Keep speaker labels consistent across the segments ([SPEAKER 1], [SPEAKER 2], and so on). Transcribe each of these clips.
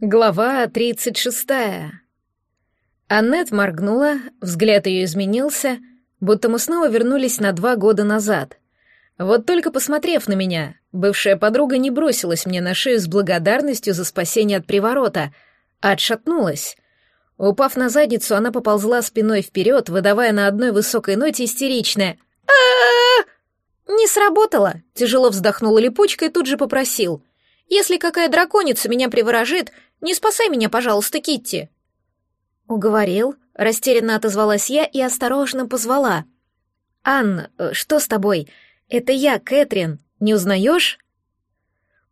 [SPEAKER 1] Глава 36. Аннет моргнула, взгляд ее изменился, будто мы снова вернулись на два года назад. Вот только посмотрев на меня, бывшая подруга не бросилась мне на шею с благодарностью за спасение от приворота, а отшатнулась. Упав на задницу, она поползла спиной вперед, выдавая на одной высокой ноте истеричное а «Не сработало!» — тяжело вздохнула липучка и тут же попросил. «Если какая драконица меня приворожит, не спасай меня, пожалуйста, Китти!» «Уговорил», — растерянно отозвалась я и осторожно позвала. «Анна, э, что с тобой? Это я, Кэтрин. Не узнаешь?»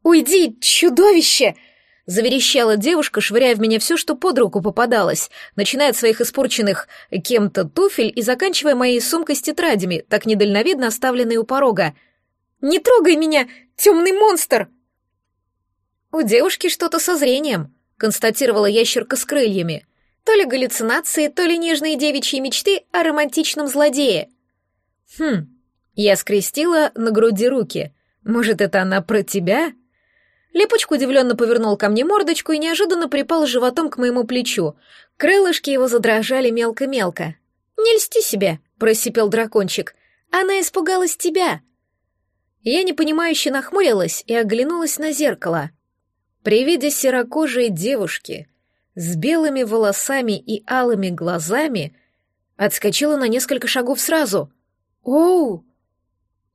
[SPEAKER 1] «Уйди, чудовище!» — заверещала девушка, швыряя в меня все, что под руку попадалось, начиная от своих испорченных кем-то туфель и заканчивая моей сумкой с тетрадями, так недальновидно оставленной у порога. «Не трогай меня, темный монстр!» «У девушки что-то со зрением», констатировала ящерка с крыльями. То ли галлюцинации, то ли нежные девичьи мечты о романтичном злодее. Хм, я скрестила на груди руки. Может, это она про тебя? Лепочка удивленно повернул ко мне мордочку и неожиданно припал животом к моему плечу. Крылышки его задрожали мелко-мелко. «Не льсти себе», — просипел дракончик. «Она испугалась тебя». Я непонимающе нахмурилась и оглянулась на зеркало. При виде серокожей девушки с белыми волосами и алыми глазами отскочила на несколько шагов сразу. «Оу!»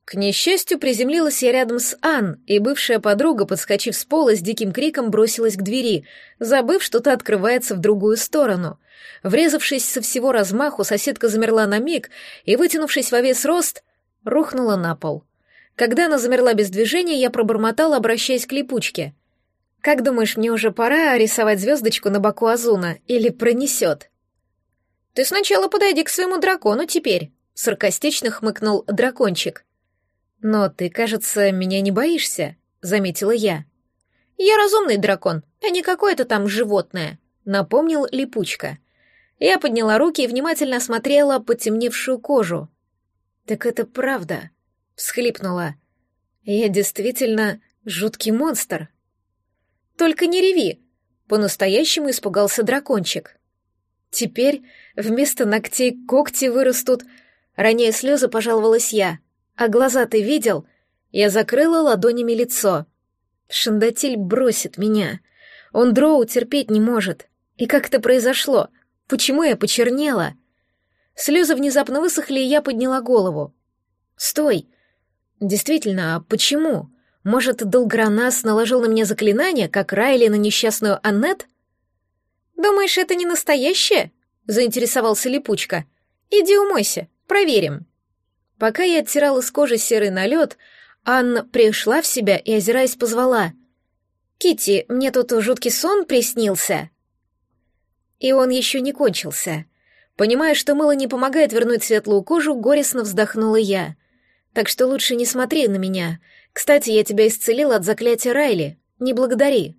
[SPEAKER 1] К несчастью, приземлилась я рядом с Ан, и бывшая подруга, подскочив с пола, с диким криком бросилась к двери, забыв, что та открывается в другую сторону. Врезавшись со всего размаху, соседка замерла на миг и, вытянувшись во весь рост, рухнула на пол. Когда она замерла без движения, я пробормотала, обращаясь к липучке. Как думаешь, мне уже пора рисовать звездочку на боку Азуна или пронесет? Ты сначала подойди к своему дракону теперь, саркастично хмыкнул дракончик. Но ты, кажется, меня не боишься, заметила я. Я разумный дракон, а не какое-то там животное, напомнил липучка. Я подняла руки и внимательно осмотрела потемневшую кожу. Так это правда, всхлипнула. Я действительно жуткий монстр. Только не реви!» По-настоящему испугался дракончик. «Теперь вместо ногтей когти вырастут...» Роняя слезы, пожаловалась я. «А глаза ты видел?» Я закрыла ладонями лицо. Шандатиль бросит меня. Он дроу терпеть не может. И как это произошло? Почему я почернела? Слезы внезапно высохли, и я подняла голову. «Стой! Действительно, а почему?» Может, Долгранас наложил на меня заклинание, как Райли на несчастную Аннет? «Думаешь, это не настоящее?» — заинтересовался Липучка. «Иди умойся, проверим». Пока я оттирала с кожи серый налет, Анна пришла в себя и, озираясь, позвала. Кити, мне тут жуткий сон приснился». И он еще не кончился. Понимая, что мыло не помогает вернуть светлую кожу, горестно вздохнула я. «Так что лучше не смотри на меня. Кстати, я тебя исцелила от заклятия Райли. Не благодари».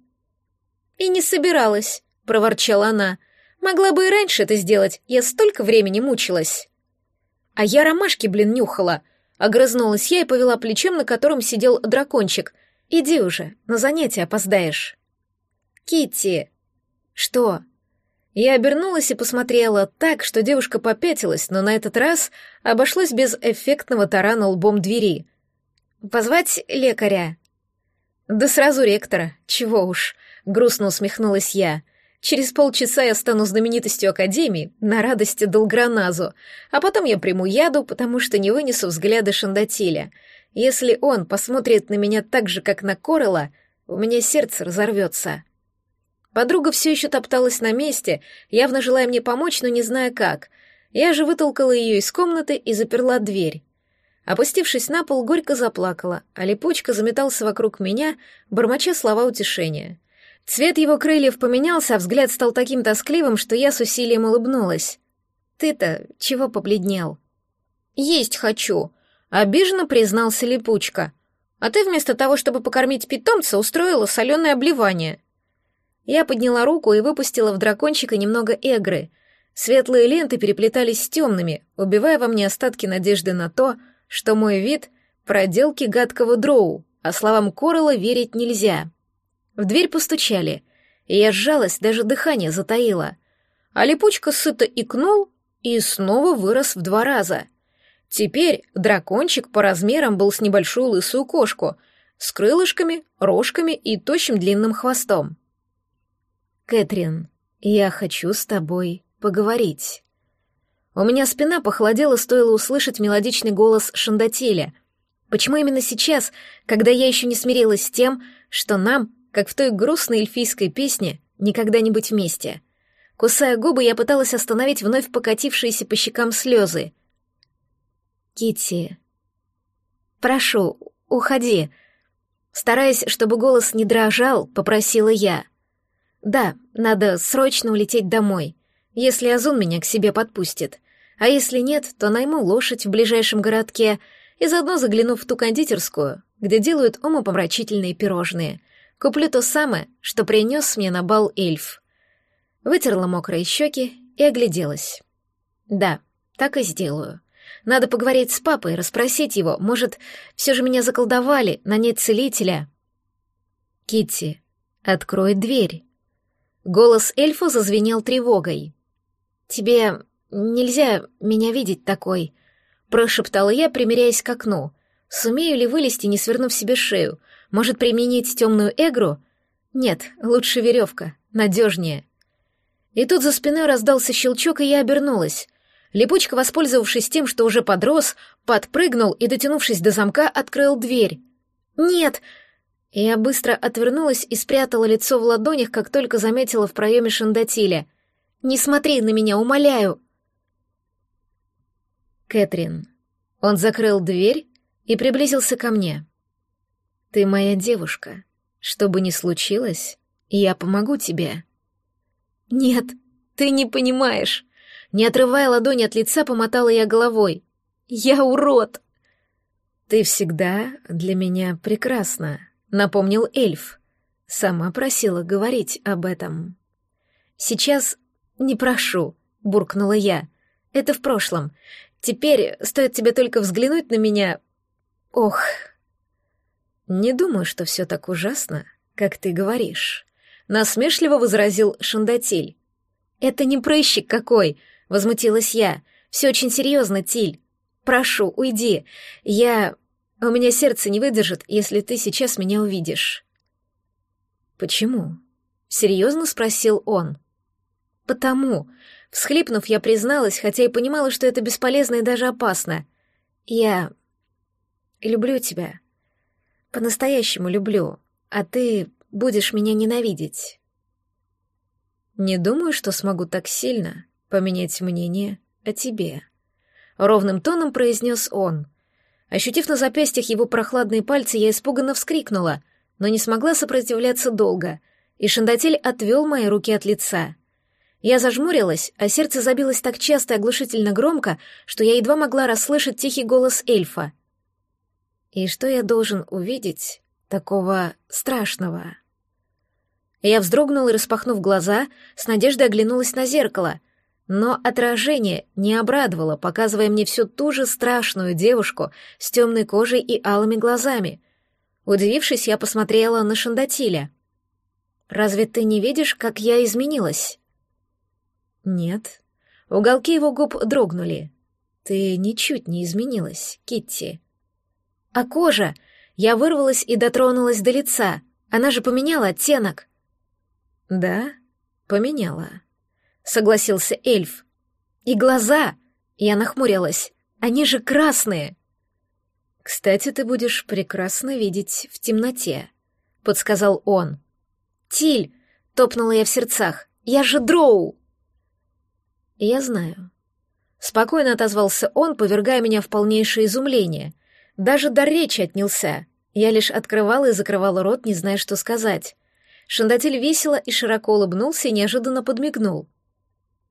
[SPEAKER 1] «И не собиралась», — проворчала она. «Могла бы и раньше это сделать, я столько времени мучилась». «А я ромашки, блин, нюхала», — огрызнулась я и повела плечом, на котором сидел дракончик. «Иди уже, на занятия опоздаешь». Китти. «Что?» Я обернулась и посмотрела так, что девушка попятилась, но на этот раз обошлось без эффектного тарана лбом двери. Позвать лекаря? Да сразу ректора, чего уж, грустно усмехнулась я. Через полчаса я стану знаменитостью Академии на радости Долграназу, а потом я приму яду, потому что не вынесу взгляда Шандатиля. Если он посмотрит на меня так же, как на Корела, у меня сердце разорвется. Подруга все еще топталась на месте, явно желая мне помочь, но не зная как. Я же вытолкала ее из комнаты и заперла дверь. Опустившись на пол, горько заплакала, а липучка заметался вокруг меня, бормоча слова утешения. Цвет его крыльев поменялся, а взгляд стал таким тоскливым, что я с усилием улыбнулась. «Ты-то чего побледнел?» «Есть хочу», — обиженно признался липучка. «А ты вместо того, чтобы покормить питомца, устроила соленое обливание». Я подняла руку и выпустила в дракончика немного эгры. Светлые ленты переплетались с темными, убивая во мне остатки надежды на то, что мой вид — проделки гадкого дроу, а словам Корола верить нельзя. В дверь постучали. и я сжалась, даже дыхание затаило. А липучка сыто икнул и снова вырос в два раза. Теперь дракончик по размерам был с небольшую лысую кошку, с крылышками, рожками и тощим длинным хвостом. «Кэтрин, я хочу с тобой поговорить». У меня спина похолодела, стоило услышать мелодичный голос Шандатиля. Почему именно сейчас, когда я еще не смирилась с тем, что нам, как в той грустной эльфийской песне, никогда не быть вместе? Кусая губы, я пыталась остановить вновь покатившиеся по щекам слезы. Китти, прошу, уходи. Стараясь, чтобы голос не дрожал, попросила я. Да, надо срочно улететь домой, если Азун меня к себе подпустит. А если нет, то найму лошадь в ближайшем городке и заодно загляну в ту кондитерскую, где делают умопомрачительные пирожные. Куплю то самое, что принес мне на бал эльф. Вытерла мокрые щеки и огляделась. Да, так и сделаю. Надо поговорить с папой, расспросить его. Может, все же меня заколдовали, нанять целителя. Китти, открой дверь. Голос эльфа зазвенел тревогой. Тебе «Нельзя меня видеть такой», — прошептала я, примеряясь к окну. «Сумею ли вылезти, не свернув себе шею? Может, применить темную эгру? Нет, лучше веревка, надежнее». И тут за спиной раздался щелчок, и я обернулась. Липучка, воспользовавшись тем, что уже подрос, подпрыгнул и, дотянувшись до замка, открыл дверь. «Нет!» Я быстро отвернулась и спрятала лицо в ладонях, как только заметила в проеме шандатиля. «Не смотри на меня, умоляю!» Кэтрин. Он закрыл дверь и приблизился ко мне. Ты моя девушка. Что бы ни случилось, я помогу тебе. Нет, ты не понимаешь. Не отрывая ладони от лица, помотала я головой. Я урод. Ты всегда для меня прекрасна, напомнил эльф. Сама просила говорить об этом. Сейчас не прошу, буркнула я. Это в прошлом. Теперь стоит тебе только взглянуть на меня... Ох... Не думаю, что все так ужасно, как ты говоришь. Насмешливо возразил Шандатиль. Это не прыщик какой, возмутилась я. Все очень серьезно, Тиль. Прошу, уйди. Я... У меня сердце не выдержит, если ты сейчас меня увидишь. Почему? Серьезно спросил он. Потому, Всхлипнув, я призналась, хотя и понимала, что это бесполезно и даже опасно. Я люблю тебя. По-настоящему люблю, а ты будешь меня ненавидеть. Не думаю, что смогу так сильно поменять мнение о тебе. Ровным тоном произнес он. Ощутив на запястьях его прохладные пальцы, я испуганно вскрикнула, но не смогла сопротивляться долго, и Шандатель отвел мои руки от лица — я зажмурилась, а сердце забилось так часто и оглушительно громко, что я едва могла расслышать тихий голос эльфа. «И что я должен увидеть такого страшного?» Я вздрогнула и, распахнув глаза, с надеждой оглянулась на зеркало, но отражение не обрадовало, показывая мне всю ту же страшную девушку с темной кожей и алыми глазами. Удивившись, я посмотрела на Шандатиля. «Разве ты не видишь, как я изменилась?» «Нет». Уголки его губ дрогнули. «Ты ничуть не изменилась, Китти». «А кожа?» Я вырвалась и дотронулась до лица. Она же поменяла оттенок. «Да, поменяла», — согласился эльф. «И глаза!» — я нахмурилась. «Они же красные!» «Кстати, ты будешь прекрасно видеть в темноте», — подсказал он. «Тиль!» — топнула я в сердцах. «Я же дроу!» «Я знаю». Спокойно отозвался он, повергая меня в полнейшее изумление. Даже до речи отнялся. Я лишь открывала и закрывала рот, не зная, что сказать. Шандатель весело и широко улыбнулся и неожиданно подмигнул.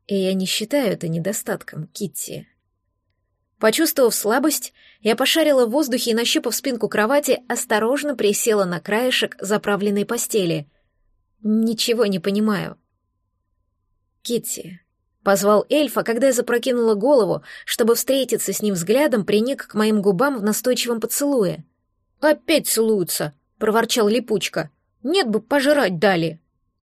[SPEAKER 1] И я не считаю это недостатком, Китти. Почувствовав слабость, я пошарила в воздухе и, нащупав спинку кровати, осторожно присела на краешек заправленной постели. Ничего не понимаю. Китти, Позвал эльфа, когда я запрокинула голову, чтобы встретиться с ним взглядом, приник к моим губам в настойчивом поцелуе. «Опять целуются!» — проворчал липучка. «Нет бы пожрать дали!»